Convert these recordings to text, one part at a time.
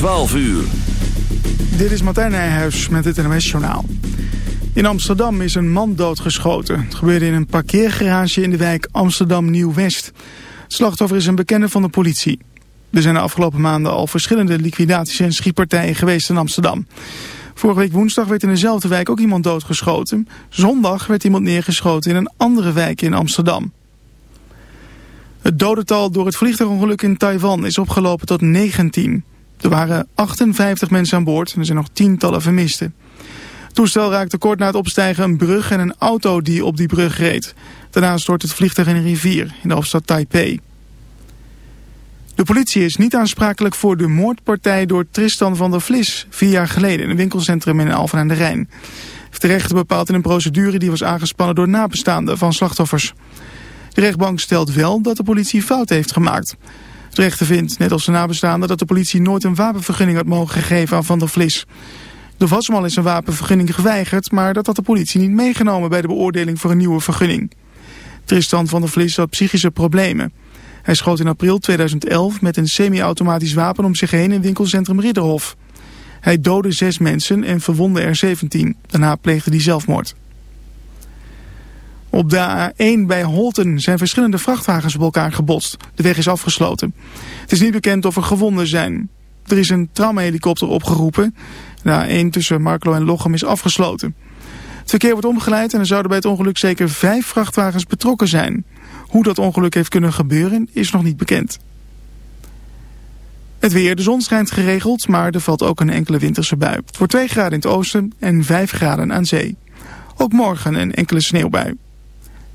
12 uur. Dit is Martijn Nijhuis met het NOS Journaal. In Amsterdam is een man doodgeschoten. Het gebeurde in een parkeergarage in de wijk Amsterdam Nieuw-West. Het slachtoffer is een bekende van de politie. Er zijn de afgelopen maanden al verschillende liquidaties en schietpartijen geweest in Amsterdam. Vorige week woensdag werd in dezelfde wijk ook iemand doodgeschoten. Zondag werd iemand neergeschoten in een andere wijk in Amsterdam. Het dodental door het vliegtuigongeluk in Taiwan is opgelopen tot 19. Er waren 58 mensen aan boord en er zijn nog tientallen vermisten. Het toestel raakte kort na het opstijgen een brug en een auto die op die brug reed. Daarna stort het vliegtuig in een rivier in de hoofdstad Taipei. De politie is niet aansprakelijk voor de moordpartij door Tristan van der Vlis... vier jaar geleden in een winkelcentrum in Alphen aan de Rijn. Heeft de rechter bepaald in een procedure die was aangespannen door nabestaanden van slachtoffers. De rechtbank stelt wel dat de politie fout heeft gemaakt. De rechter vindt, net als de nabestaanden, dat de politie nooit een wapenvergunning had mogen gegeven aan Van der Vlis. De Vasmal is een wapenvergunning geweigerd, maar dat had de politie niet meegenomen bij de beoordeling voor een nieuwe vergunning. Tristan van der Vlis had psychische problemen. Hij schoot in april 2011 met een semi-automatisch wapen om zich heen in winkelcentrum Ridderhof. Hij doodde zes mensen en verwondde er 17. Daarna pleegde hij zelfmoord. Op de A1 bij Holten zijn verschillende vrachtwagens op elkaar gebotst. De weg is afgesloten. Het is niet bekend of er gewonden zijn. Er is een traumahelikopter opgeroepen. De A1 tussen Marklo en Lochem is afgesloten. Het verkeer wordt omgeleid en er zouden bij het ongeluk zeker vijf vrachtwagens betrokken zijn. Hoe dat ongeluk heeft kunnen gebeuren is nog niet bekend. Het weer, de zon schijnt geregeld, maar er valt ook een enkele winterse bui. Voor 2 graden in het oosten en 5 graden aan zee. Ook morgen een enkele sneeuwbui.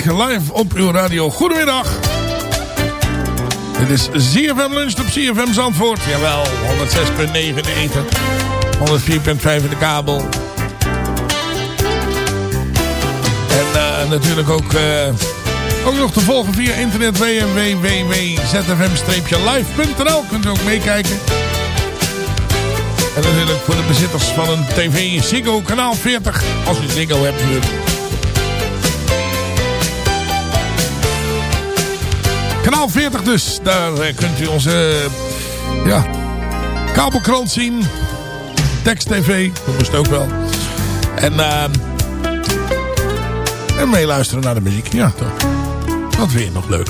Live op uw radio. Goedemiddag. Dit is ZFM Lunch op ZFM Zandvoort. Jawel, 106.9 in de eten. 104.5 in de kabel. En uh, natuurlijk ook, uh, ook nog te volgen via internet www.zfm-live.nl. Kunt u ook meekijken. En natuurlijk voor de bezitters van een tv Ziggo kanaal 40. Als u Ziggo hebt. Kanaal 40 dus. Daar uh, kunt u onze ja, kabelkrant zien. Tekst TV. Dat moest ook wel. En, uh, en meeluisteren naar de muziek. Ja, toch. Dat je nog leuk.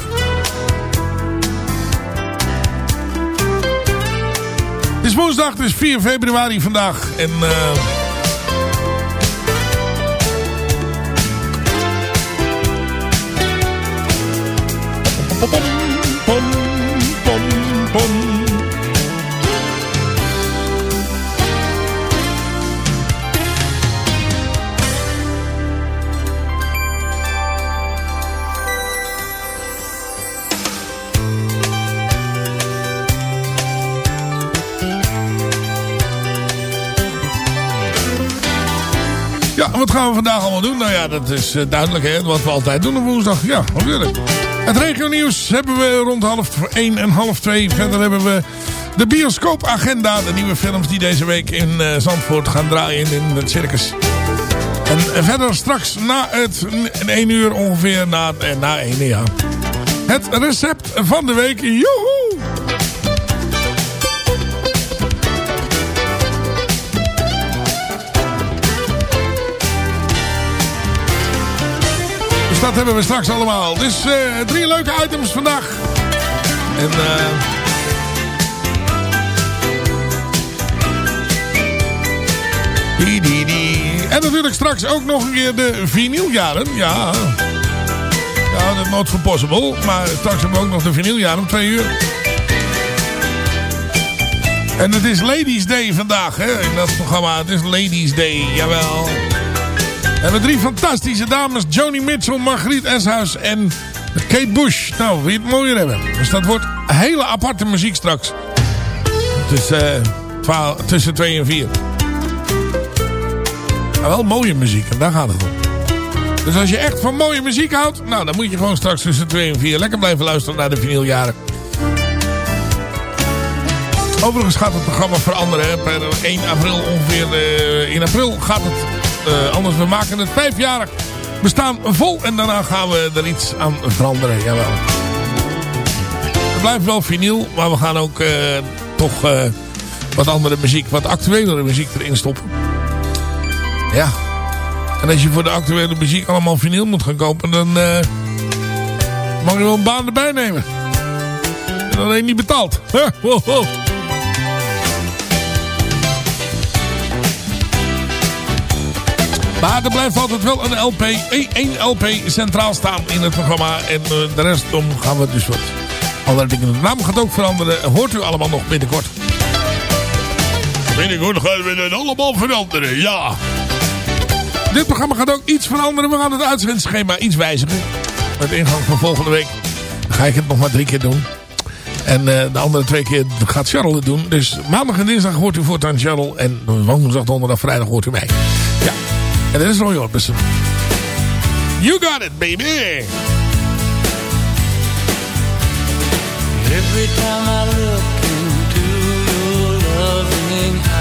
Het is woensdag, is 4 februari vandaag. En... Uh, pom, pom, pom, pom. Ja, wat gaan we vandaag allemaal doen? Nou ja, dat is uh, duidelijk, hè? Wat we altijd doen op woensdag. Ja, natuurlijk. Het regionieuws hebben we rond half 1 en half 2. Verder hebben we de bioscoopagenda. De nieuwe films die deze week in uh, Zandvoort gaan draaien in het circus. En verder straks na het 1 uur ongeveer, na, eh, na 1 ja. Het recept van de week. Joehoe! Dat hebben we straks allemaal. Dus uh, drie leuke items vandaag. En uh. En natuurlijk straks ook nog een keer de vinyljaren. Ja. Ja, dat not for possible. Maar straks hebben we ook nog de vinyljaren om twee uur. En het is Ladies Day vandaag, hè, in dat programma. Het is Ladies Day, jawel. En de drie fantastische dames, Joni Mitchell, Margriet Eshuis en Kate Bush. Nou, wie het mooier hebben. Dus dat wordt hele aparte muziek straks. Dus uh, tussen 2 en 4. Maar wel mooie muziek, en daar gaat het om. Dus als je echt van mooie muziek houdt, nou dan moet je gewoon straks tussen 2 en 4 lekker blijven luisteren naar de vinyljaren. Overigens gaat het programma veranderen. Per 1 april ongeveer. Uh, in april gaat het uh, anders. We maken het vijfjarig bestaan vol. En daarna gaan we er iets aan veranderen. Jawel. Het blijft wel vinyl. Maar we gaan ook uh, toch uh, wat andere muziek. Wat actuelere muziek erin stoppen. Ja. En als je voor de actuele muziek allemaal vinyl moet gaan kopen. Dan mag je wel een baan erbij nemen. En alleen niet betaald. Wow, wow. Maar er blijft altijd wel een LP, één LP centraal staan in het programma. En uh, de rest om gaan we dus wat andere dingen. De naam gaat ook veranderen. Hoort u allemaal nog binnenkort. Binnenkort gaan we het allemaal veranderen, ja. Dit programma gaat ook iets veranderen. We gaan het uitzendschema iets wijzigen. Met ingang van volgende week. Dan ga ik het nog maar drie keer doen. En uh, de andere twee keer gaat Charles het doen. Dus maandag en dinsdag hoort u voortaan Charles. En woensdag, donderdag, vrijdag hoort u mij. Ja. En dit is Roy Orbison. You got it, baby! Every time I look into your loving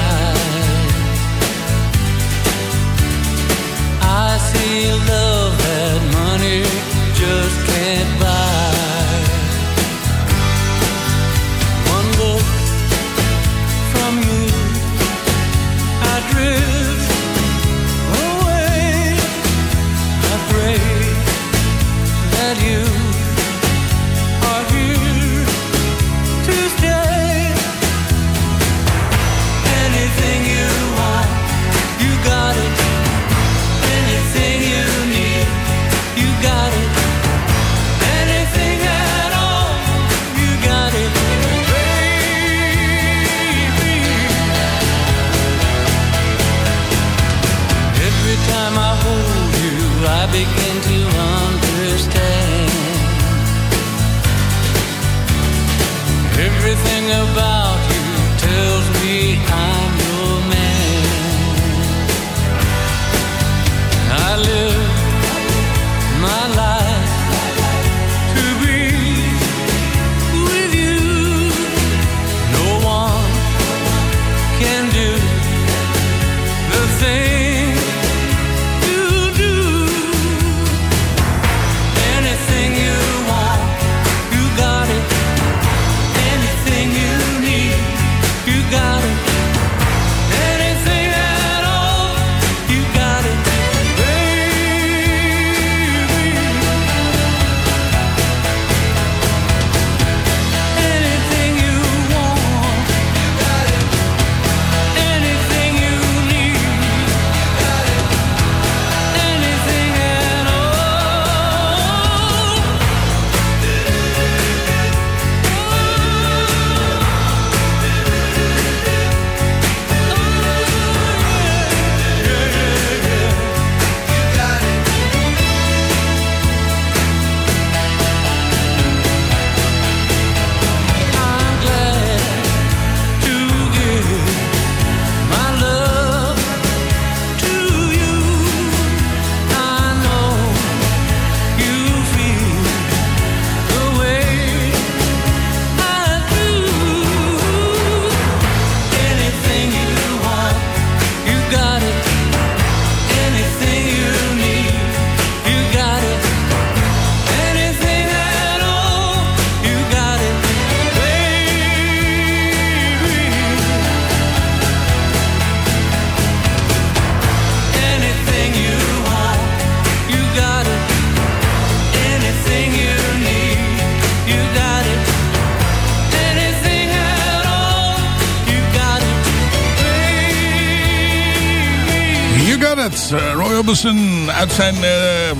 Uit zijn eh,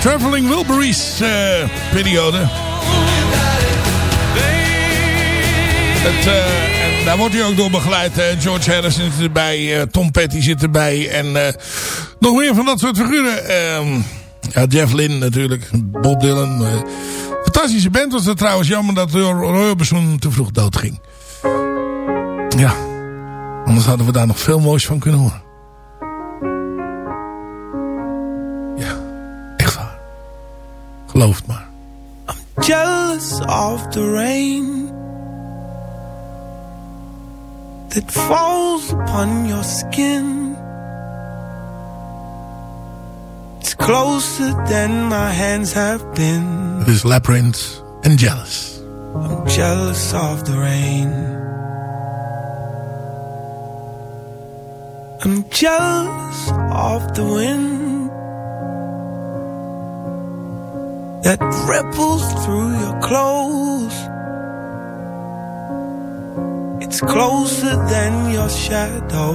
Traveling Wilburys eh, periode. Eh, daar wordt hij ook door begeleid. George Harrison zit erbij. Tom Petty zit erbij. En nog meer van dat soort figuren. Ehm, ja, Jeff Lynne natuurlijk. Bob Dylan. fantastische band was het trouwens. Jammer dat Roy Orbison te vroeg doodging. Ja. Anders hadden we daar nog veel moois van kunnen horen. Geloof het maar. jealous of the rain that falls upon your skin. It's closer than my hands have been. Dit is Labyrinth en Jealous. I'm jealous of the rain. I'm jealous of the wind that ripples through your clothes. It's closer than your shadow.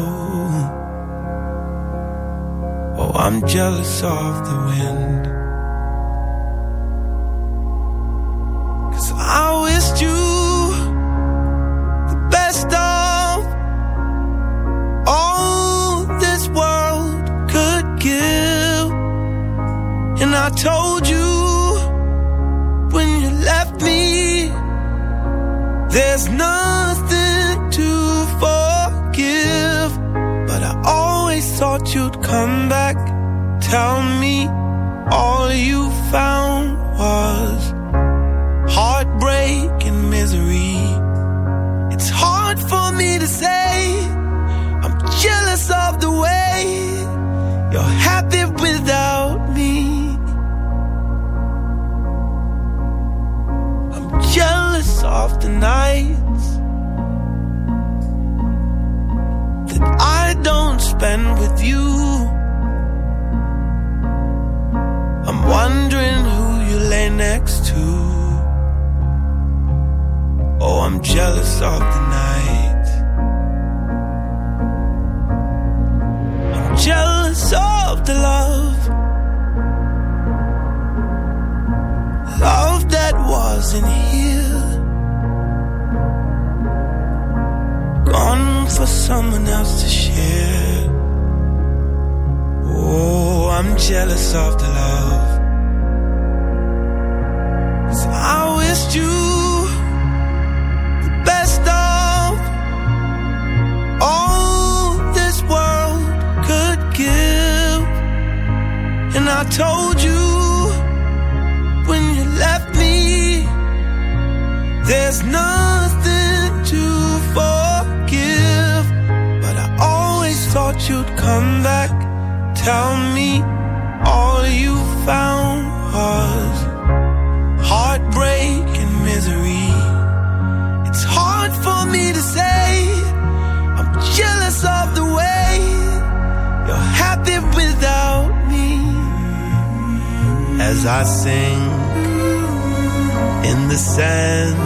Oh, I'm jealous of the wind. Cause I wished you the best of all this world could give. And I told you there's nothing to forgive. But I always thought you'd come back, tell me all you found was heartbreak and misery. It's hard for me to say. I'm jealous of the way you're happy without of the nights that I don't spend with you. I'm wondering who you lay next to. Oh, I'm jealous of the night. I'm jealous of the love. Love that wasn't here. for someone else to share. Oh, I'm jealous of the love. So I wished you the best of all this world could give. And I told you when you left me, there's none. Come back. Tell me all you found was heartbreak and misery. It's hard for me to say. I'm jealous of the way you're happy without me. As I sing in the sand,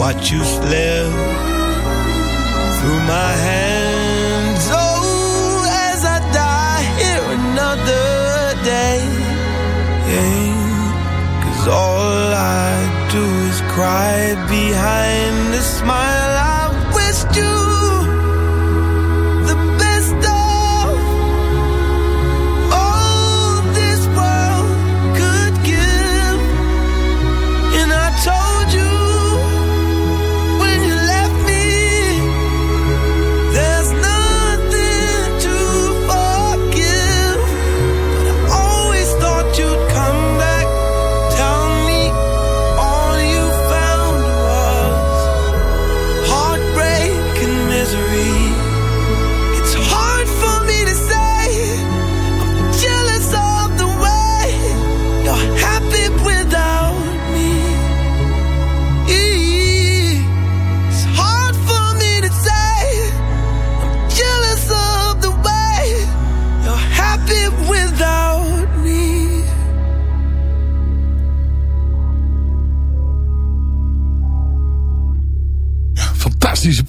watch you slip through my hands. Is cry behind a smile.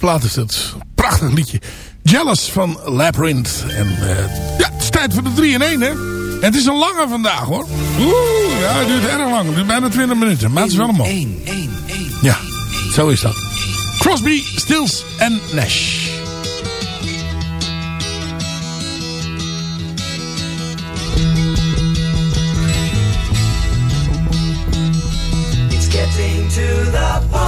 Plaat is dat. Prachtig liedje. Jealous van Labyrinth. En eh, ja, het is tijd voor de 3 in 1 hè. En het is een lange vandaag hoor. Oeh, ja, het duurt erg lang. Het duurt bijna 20 minuten. Maar het is wel een man. 1, 1, 1. Ja, zo is dat. Crosby, Stills en Nash. It's getting to the point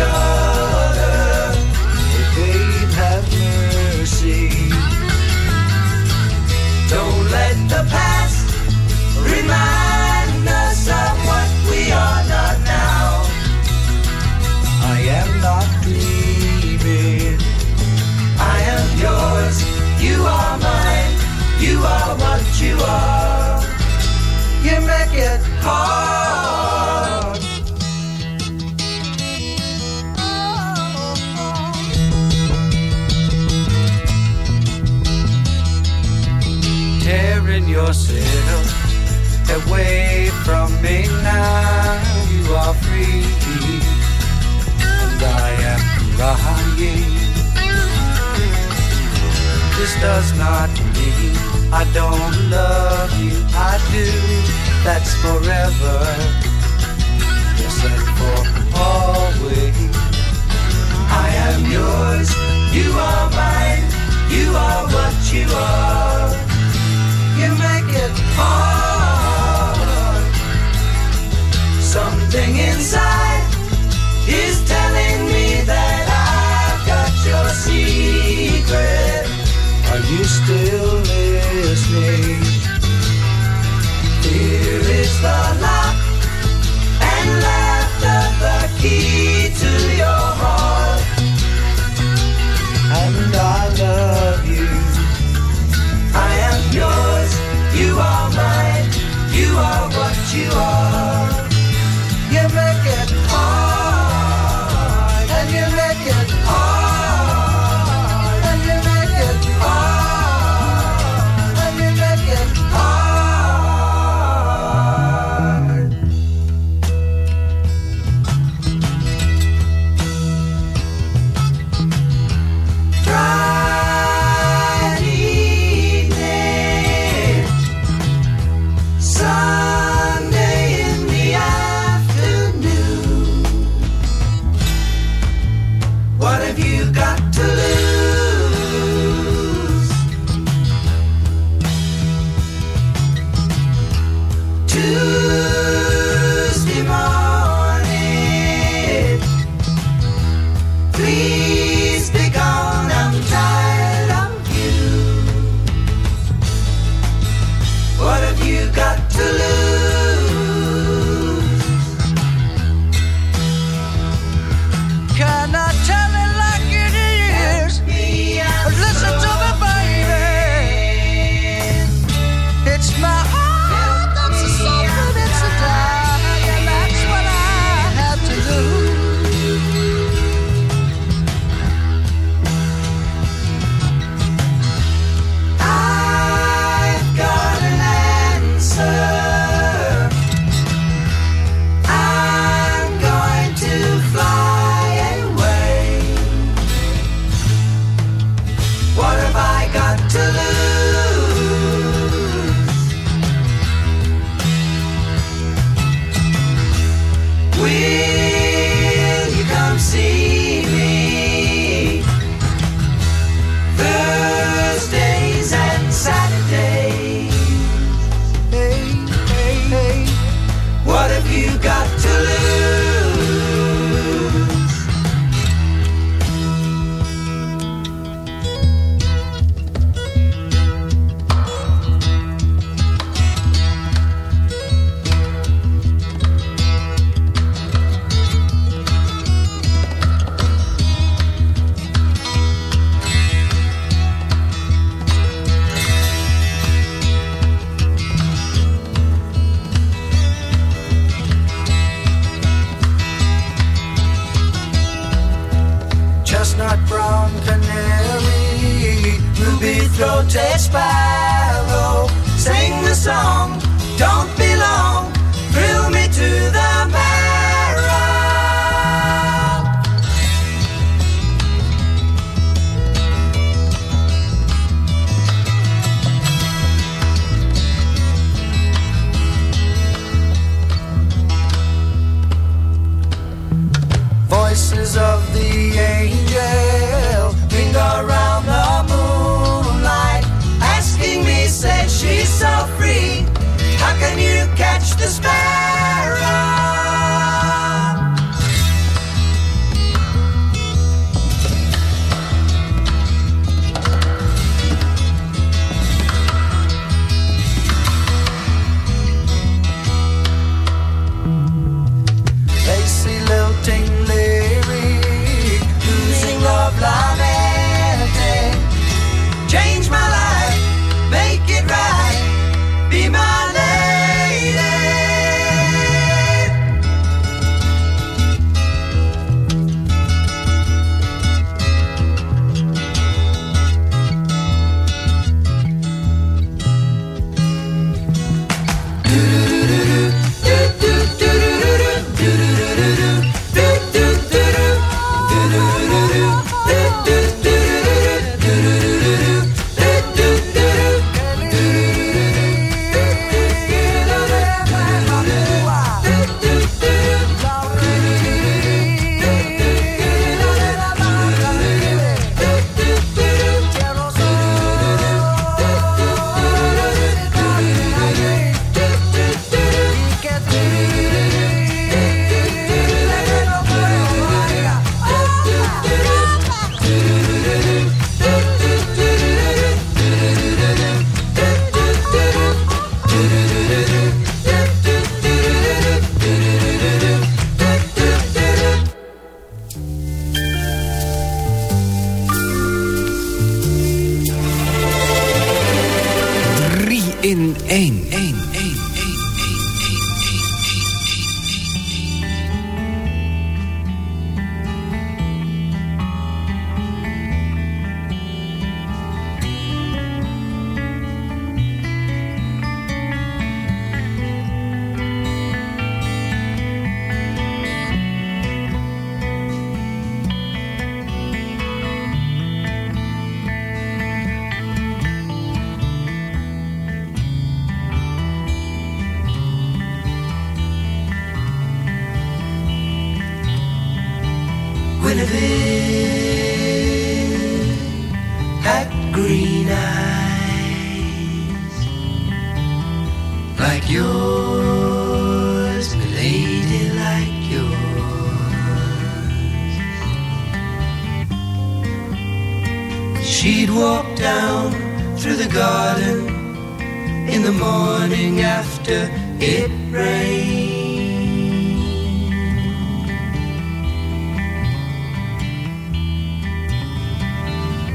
show. Away from me now. You are free and I am crying. This does not mean I don't love you. I do. That's forever. Yes, and for always. I am yours. You are mine. You are what you are. You make it hard. Something inside is telling me that I've got your secret. Are you still listening? Here is the lock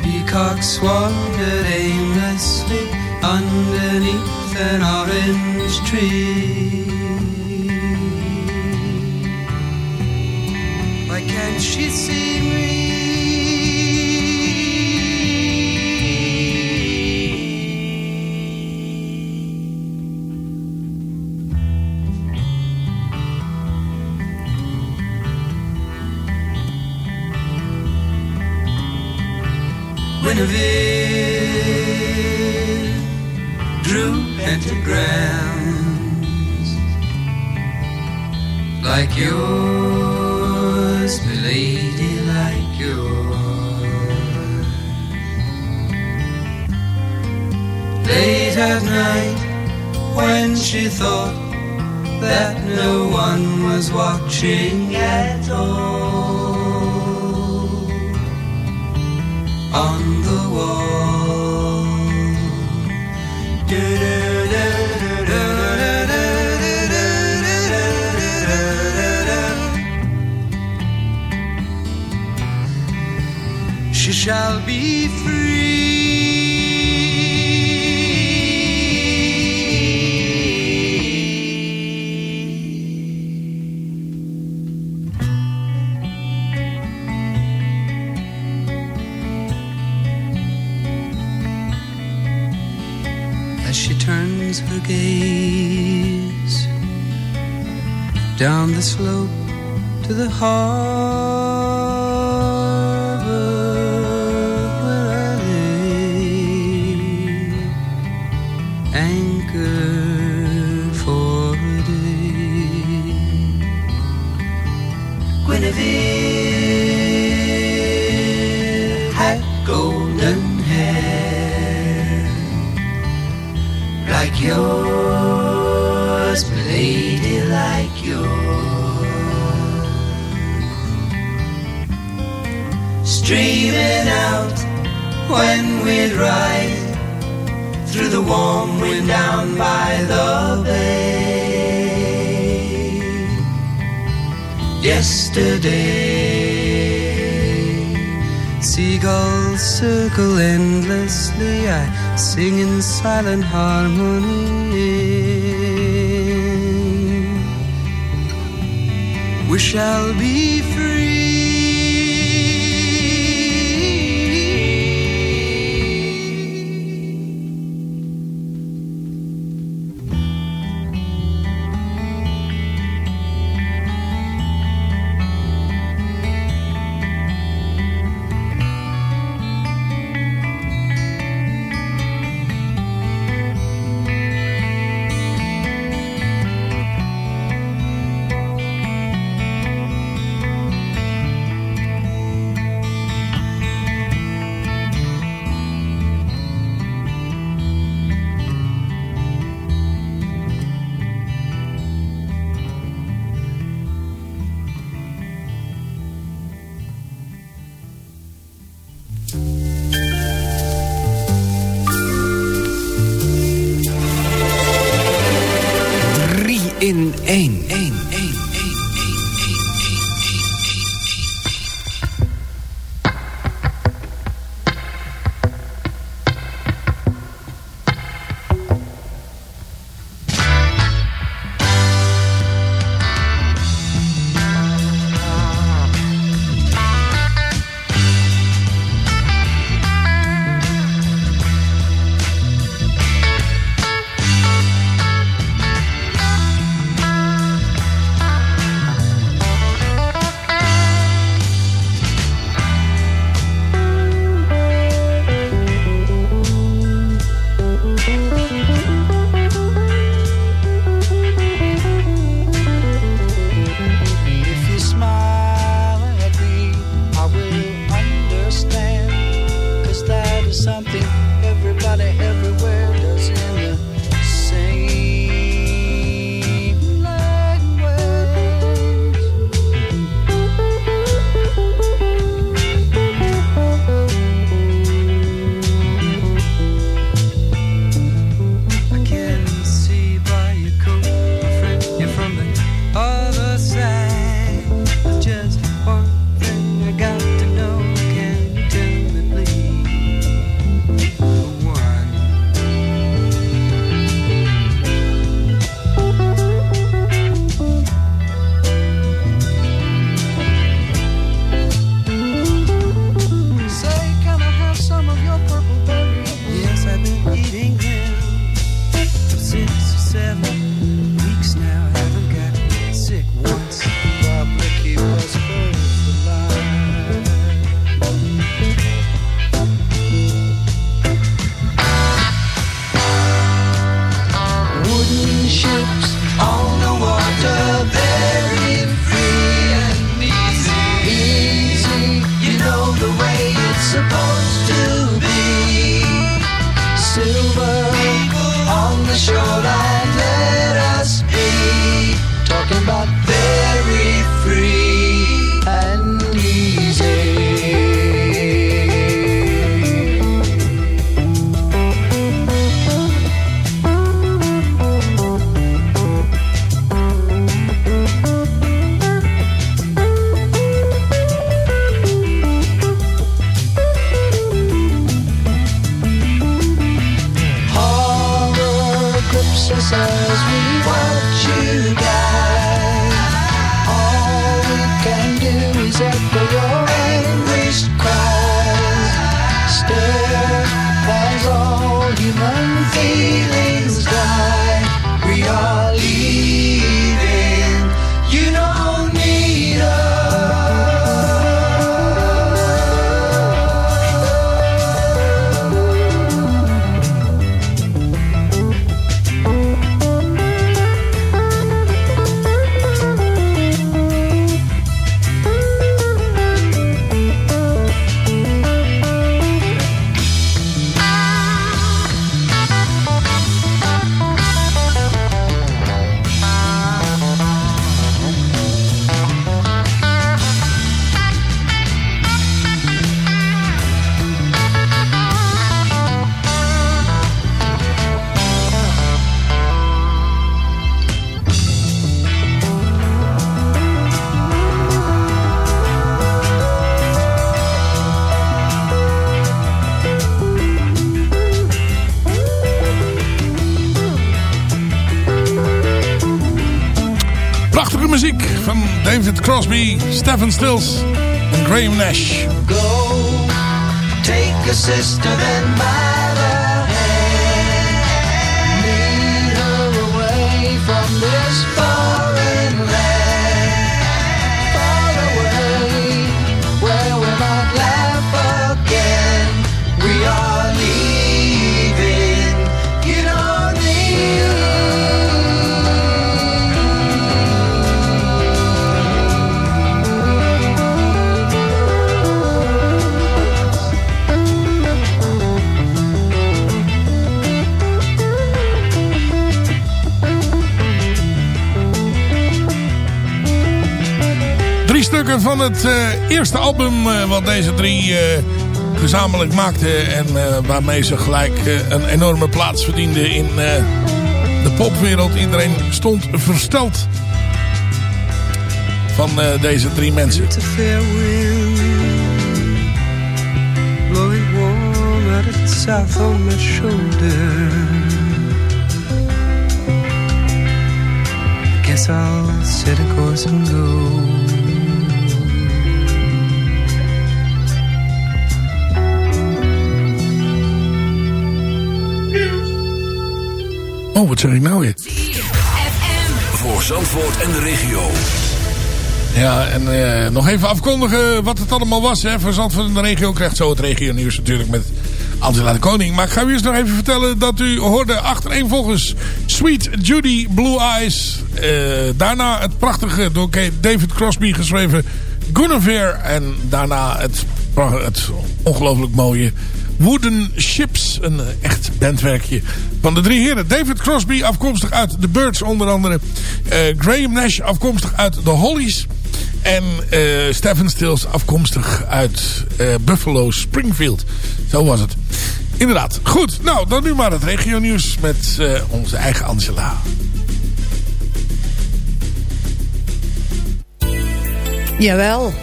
Peacocks wandered aimlessly underneath an orange tree. Why can't she see me? Guinevere drew pentagrams like yours, milady, like yours. Late at night, when she thought that no one was watching at all shall be free. as she turns her gaze down the slope to the harbor Guinevere had golden hair like yours, lady, like yours. Streaming out when we'd ride through the warm wind down by the bay. Yesterday, seagulls circle endlessly. I sing in silent harmony. We shall be free. Van David Crosby, Stephen Stills en Graham Nash. Go, take a sister and van het eh, eerste album eh, wat deze drie eh, gezamenlijk maakten. En waarmee ze gelijk een enorme plaats verdienden in de popwereld. Iedereen stond versteld van deze drie mensen. I'll set a. Oh, wat zeg ik nou weer? Voor Zandvoort en de regio. Ja, en eh, nog even afkondigen wat het allemaal was. Hè. Voor Zandvoort en de regio krijgt zo het regio nieuws natuurlijk met Angela de Koning. Maar ik ga u eerst nog even vertellen dat u hoorde achtereenvolgens Sweet Judy Blue Eyes. Eh, daarna het prachtige door David Crosby geschreven Guinevere. En daarna het, het ongelooflijk mooie Wooden Ships. Een eh, echt bandwerkje van de drie heren. David Crosby afkomstig uit The Birds onder andere. Eh, Graham Nash afkomstig uit The Hollies. En eh Stephen Stills afkomstig uit Buffalo Springfield. Zo was het. Inderdaad. Goed, nou dan nu maar het regio nieuws met onze eigen Angela. Jawel.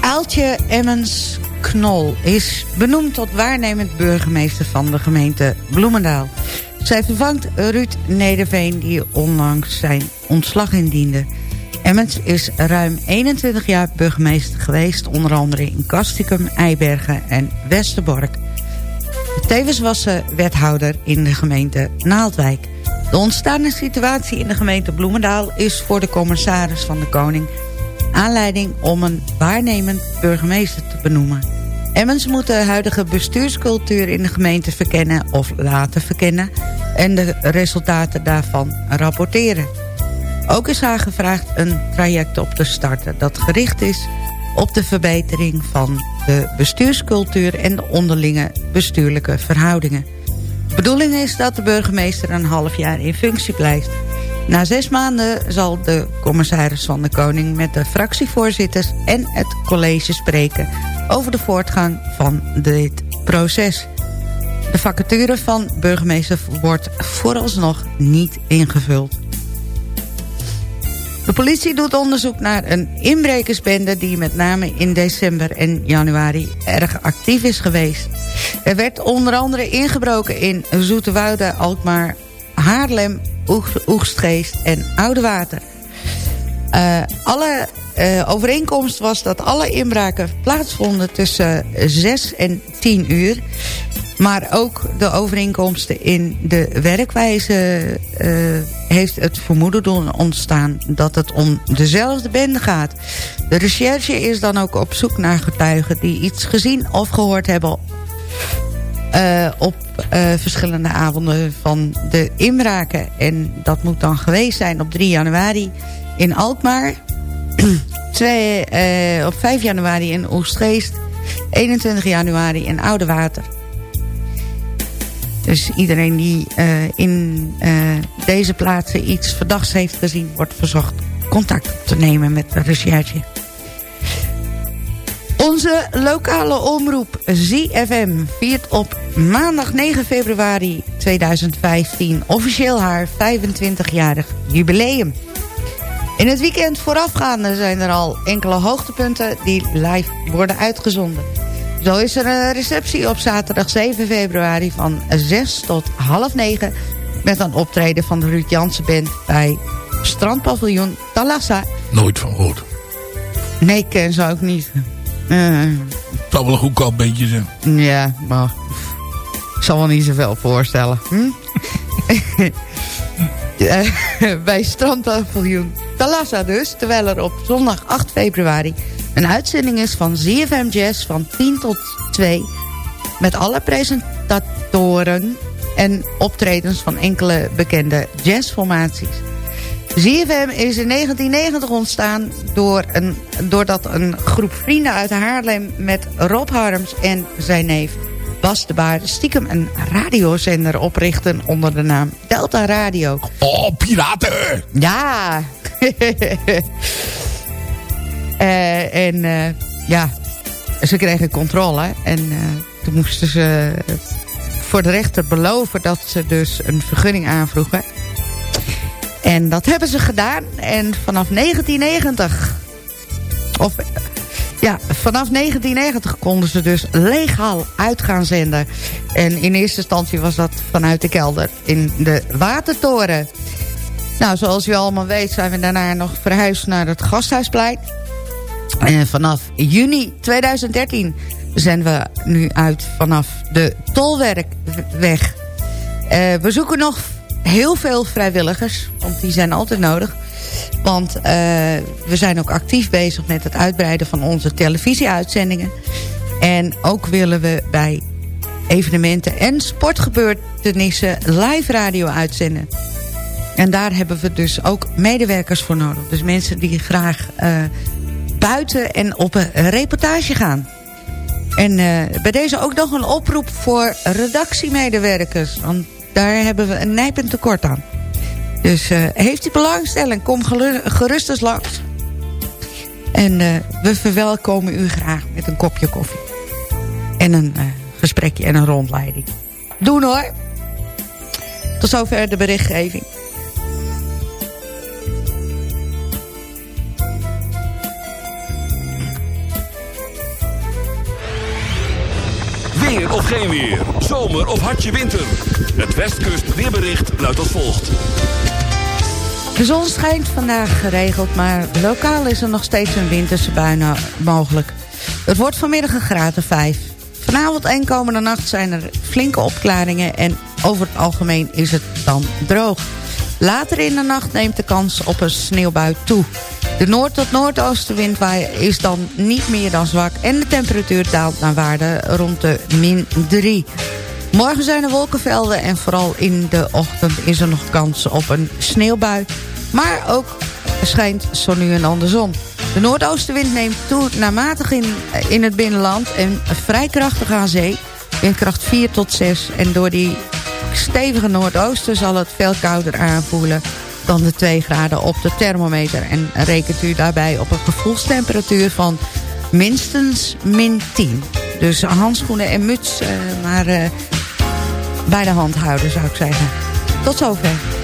Aaltje Emmens Knol is benoemd tot waarnemend burgemeester van de gemeente Bloemendaal. Zij vervangt Ruud Nederveen die onlangs zijn ontslag indiende. Emmens is ruim 21 jaar burgemeester geweest... onder andere in Castricum, Eibergen en Westerbork. Tevens was ze wethouder in de gemeente Naaldwijk. De ontstaande situatie in de gemeente Bloemendaal... is voor de commissaris van de Koning aanleiding om een waarnemend burgemeester te benoemen. Emmens moet de huidige bestuurscultuur in de gemeente verkennen of laten verkennen... en de resultaten daarvan rapporteren. Ook is haar gevraagd een traject op te starten dat gericht is op de verbetering van de bestuurscultuur... en de onderlinge bestuurlijke verhoudingen. De bedoeling is dat de burgemeester een half jaar in functie blijft. Na zes maanden zal de commissaris van de Koning met de fractievoorzitters en het college spreken over de voortgang van dit proces. De vacature van burgemeester wordt vooralsnog niet ingevuld. De politie doet onderzoek naar een inbrekersbende... die met name in december en januari erg actief is geweest. Er werd onder andere ingebroken in Zoeterwoude, Alkmaar, Haarlem, Oegstgeest en Oudewater. Eh alle eh, overeenkomst was dat alle inbraken plaatsvonden tussen 6 en 10 uur. Maar ook de overeenkomsten in de werkwijze eh, heeft het vermoeden doen ontstaan dat het om dezelfde bende gaat. De recherche is dan ook op zoek naar getuigen die iets gezien of gehoord hebben eh, op eh, verschillende avonden van de inbraken. En dat moet dan geweest zijn op 3 januari in Alkmaar. Twee, eh, op 5 januari in Oostgeest. 21 januari in Oudewater. Dus iedereen die in deze plaatsen iets verdachts heeft gezien... wordt verzocht contact te nemen met de recherche. Onze lokale omroep ZFM viert op maandag 9 februari 2015 officieel haar 25-jarig jubileum. In het weekend voorafgaande zijn er al enkele hoogtepunten die live worden uitgezonden. Zo is er een receptie op zaterdag 7 februari van 6 tot half 9... met een optreden van de Ruud Jansen Band bij strandpaviljoen Talassa. Nooit van gehoord. Nee, ik ken ze ook niet. Het zou wel een goedkoop beetje zijn. ja, maar ik zal wel niet zoveel voorstellen. Hm? Bij strandpaviljoen Talassa dus. Terwijl er op zondag 8 februari een uitzending is van ZFM Jazz van 10 tot 2. Met alle presentatoren en optredens van enkele bekende jazzformaties. ZFM is in 1990 ontstaan door een, doordat een groep vrienden uit Haarlem... met Rob Harms en zijn neef Bas de Baar... stiekem een radiozender oprichten onder de naam Delta Radio. Oh, piraten! Ja! Eh, en eh, ja, ze kregen controle. En eh, toen moesten ze voor de rechter beloven dat ze dus een vergunning aanvroegen. En dat hebben ze gedaan. En vanaf 1990... Of ja, vanaf 1990 konden ze dus legaal uit gaan zenden. En in eerste instantie was dat vanuit de kelder in de Watertoren. Nou, zoals u allemaal weet zijn we daarna nog verhuisd naar het Gasthuisplein. En vanaf juni 2013 zijn we nu uit vanaf de Tolwerkweg. Eh, we zoeken nog heel veel vrijwilligers, want die zijn altijd nodig. Want uh, we zijn ook actief bezig met het uitbreiden van onze televisieuitzendingen. En ook willen we bij evenementen en sportgebeurtenissen live radio uitzenden. En daar hebben we dus ook medewerkers voor nodig. Dus mensen die graag uh, buiten en op een reportage gaan. En uh, bij deze ook nog een oproep voor redactiemedewerkers. Want daar hebben we een nijpend tekort aan. Dus uh, heeft u belangstelling, kom gerust eens langs. En uh, we verwelkomen u graag met een kopje koffie. En een uh, gesprekje en een rondleiding. Doen hoor. Tot zover de berichtgeving. Of geen weer. Zomer of hartje winter. Het Westkust weerbericht luidt als volgt. De zon schijnt vandaag geregeld, maar lokaal is er nog steeds een winterse bui mogelijk. Het wordt vanmiddag een graad of 5. Vanavond en komende nacht zijn er flinke opklaringen en over het algemeen is het dan droog. Later in de nacht neemt de kans op een sneeuwbui toe. De noord- tot noordoostenwind is dan niet meer dan zwak... en de temperatuur daalt naar waarde rond de min 3. Morgen zijn er wolkenvelden en vooral in de ochtend is er nog kans op een sneeuwbui. Maar ook schijnt zo nu en andersom. de zon. De noordoostenwind neemt toe naar matig in, in het binnenland en vrij krachtig aan zee. Windkracht 4 tot 6 en door die stevige noordoosten zal het veel kouder aanvoelen dan de 2 graden op de thermometer. En rekent u daarbij op een gevoelstemperatuur van minstens min 10. Dus handschoenen en muts, eh, maar eh, bij de hand houden zou ik zeggen. Tot zover.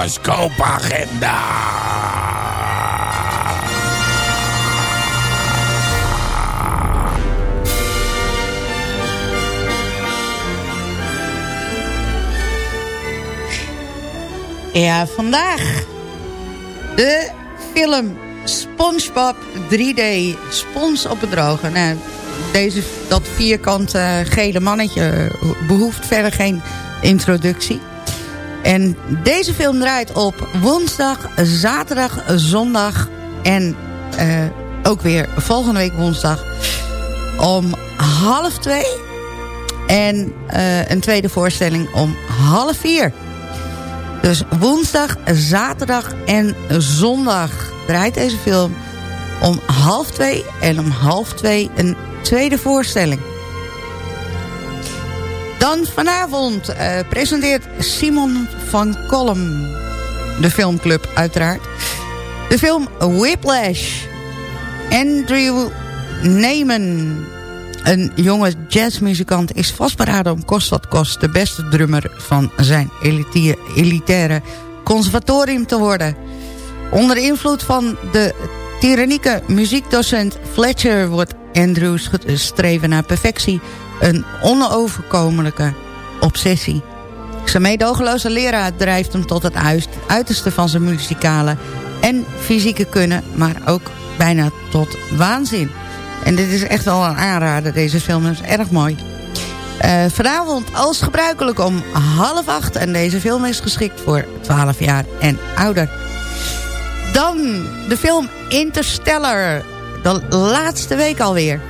bioscoopagenda. Ja, vandaag de film SpongeBob 3D. Spons op het droge. Nou, deze, dat vierkante eh, gele mannetje eh, behoeft verder geen introductie. En deze film draait op woensdag, zaterdag, zondag en eh, ook weer volgende week woensdag om half twee. En eh, een tweede voorstelling om half vier. Dus woensdag, zaterdag en zondag draait deze film om half twee. En om half twee een tweede voorstelling. Dan vanavond eh, presenteert Simon van Kolm, de filmclub uiteraard, de film Whiplash. Andrew Neyman, een jonge jazzmuzikant, is vastberaden om kost wat kost... de beste drummer van zijn elitaire, conservatorium te worden. Onder invloed van de tyrannieke muziekdocent Fletcher... wordt Andrews streven naar perfectie een onoverkomelijke obsessie. Zijn meedogenloze leraar drijft hem tot het uiterste van zijn muzikale en fysieke kunnen... maar ook bijna tot waanzin. En dit is echt wel een aanrader, deze film is erg mooi. Uh, vanavond als gebruikelijk om half acht. En deze film is geschikt voor 12 jaar en ouder. Dan de film Interstellar. De laatste week alweer.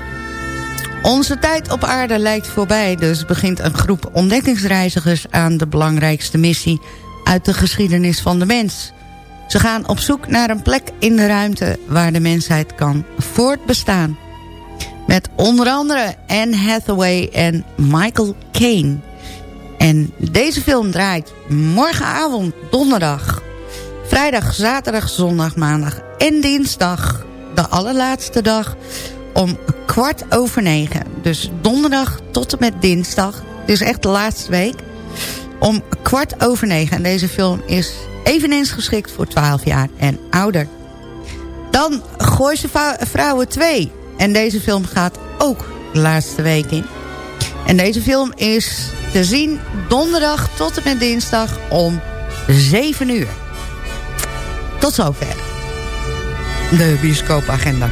Onze tijd op aarde lijkt voorbij. Dus begint een groep ontdekkingsreizigers aan de belangrijkste missie... uit de geschiedenis van de mens. Ze gaan op zoek naar een plek in de ruimte... waar de mensheid kan voortbestaan. Met onder andere Anne Hathaway en Michael Caine. En deze film draait morgenavond donderdag... vrijdag, zaterdag, zondag, maandag en dinsdag... de allerlaatste dag om kwart over negen. Dus donderdag tot en met dinsdag. Dus echt de laatste week. Om kwart over negen. En deze film is eveneens geschikt voor 12 jaar en ouder. Dan Gooise Vrouwen 2. En deze film gaat ook de laatste week in. En deze film is te zien donderdag tot en met dinsdag om 7 uur. Tot zover. De bioscoopagenda.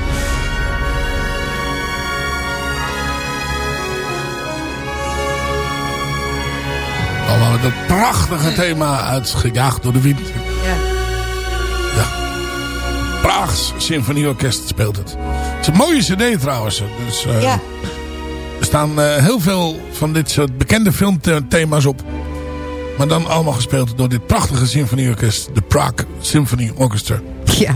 Allemaal dat prachtige thema uitgejaagd door de wind. Ja. Ja. Praags Symfonieorkest speelt het. Het is een mooie cd trouwens. Dus, uh, ja. Er staan uh, heel veel van dit soort bekende filmthema's op. Maar dan allemaal gespeeld door dit prachtige symfonieorkest. De Prague Symphony Orchestra. Ja.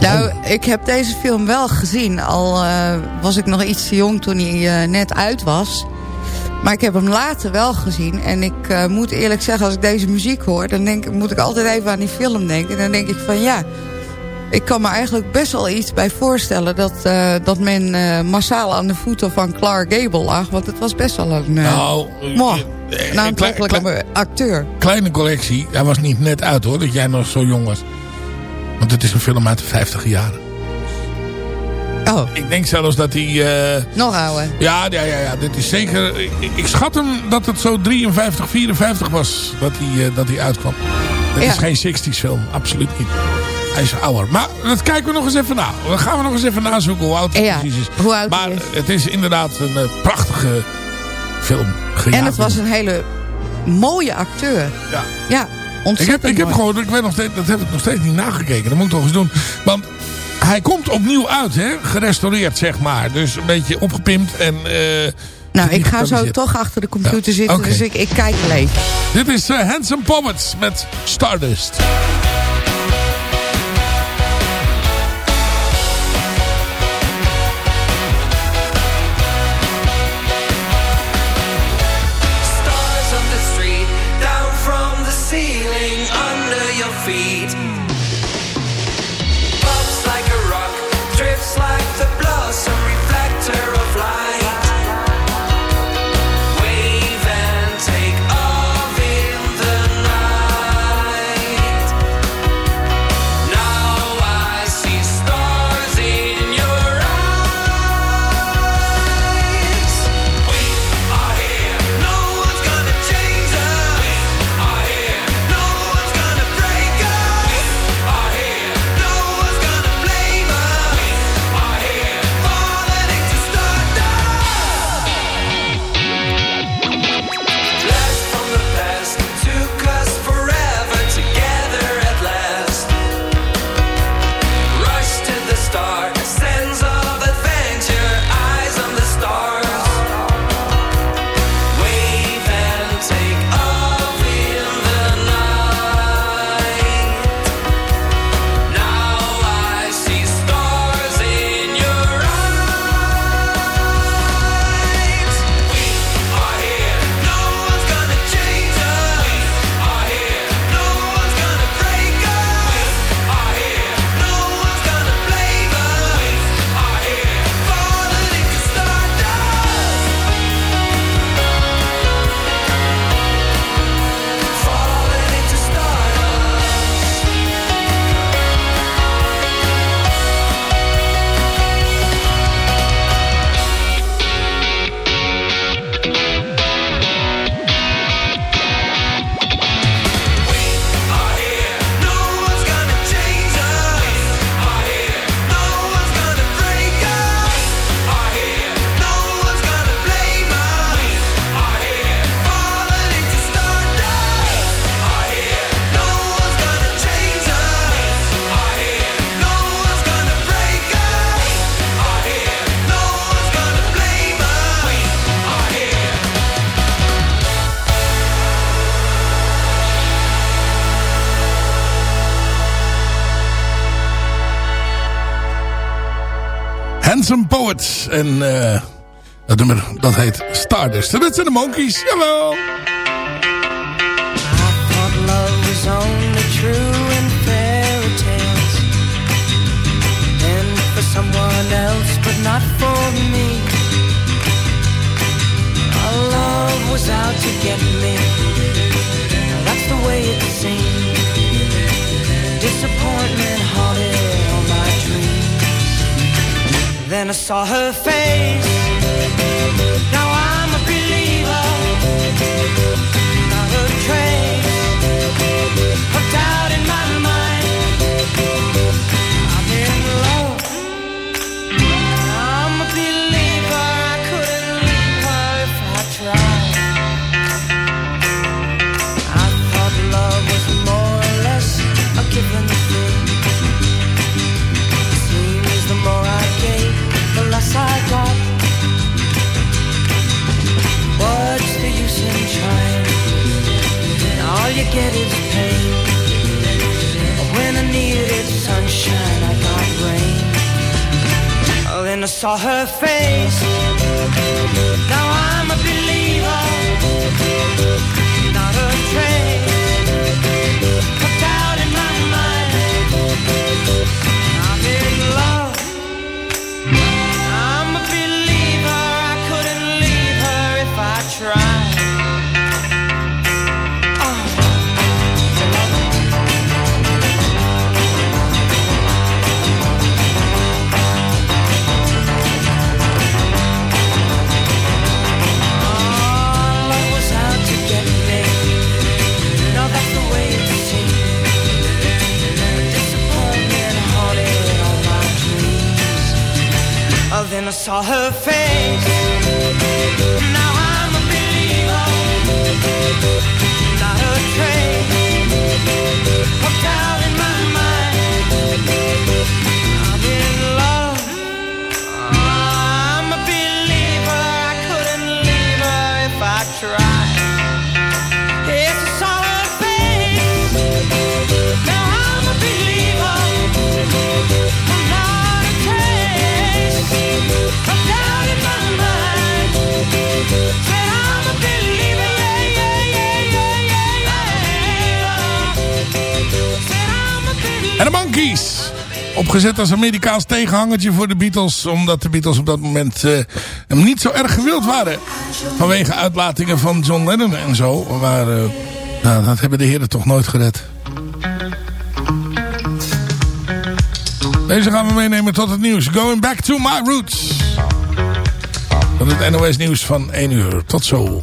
Nou, ik heb deze film wel gezien. Al uh, was ik nog iets te jong toen hij net uit was. Maar ik heb hem later wel gezien. En ik uh, moet eerlijk zeggen, als ik deze muziek hoor... dan denk, moet ik altijd even aan die film denken. En dan denk ik van ja... Ik kan me eigenlijk best wel iets bij voorstellen... dat, uh, dat men uh, massaal aan de voeten van Clark Gable lag. Want het was best wel een... nou, een aantrekkelijke klei, acteur. Kleine collectie. Hij was niet net uit hoor, dat jij nog zo jong was. Want het is een film uit de 50 jaren. Oh. Ik denk zelfs dat hij... Uh, Nog ouder. Ja, ja, ja, ja, dit is zeker... Ik, ik, schat hem dat het zo 53, 54 was dat hij, uh, dat hij uitkwam. Het ja. is geen 60s film, absoluut niet. Hij is ouder. Maar dat kijken we nog eens even na. Dan gaan we nog eens even nazoeken hoe oud hij ja, precies is. Hoe oud maar is. het is inderdaad een uh, prachtige film. En het was een hele mooie acteur. Ja. Ja, ontzettend Ik heb, ik heb mooi. gewoon, ik weet nog steeds, dat heb ik nog steeds niet nagekeken. Dat moet ik toch eens doen. Want hij komt opnieuw uit, hè? gerestaureerd zeg maar. Dus een beetje opgepimpt en... Uh, nou, ik ga zo toch achter de computer ja, zitten, okay. dus ik, ik kijk wel even. Dit is uh, Handsome Poets met Stardust. Poets. En eh, dat nummer, dat heet Stardust. Dat zijn de Monkeys. Jawel. was And out to get me That's the way it seemed Disappointment Then I saw her face En de Monkeys. Opgezet als Amerikaans tegenhangertje voor de Beatles. Omdat de Beatles op dat moment eh, hem niet zo erg gewild waren. Vanwege uitlatingen van John Lennon en zo. Maar eh, nou, dat hebben de heren toch nooit gered. Deze gaan we meenemen tot het nieuws. Going back to my roots. Van het NOS nieuws van 1 uur. Tot zo.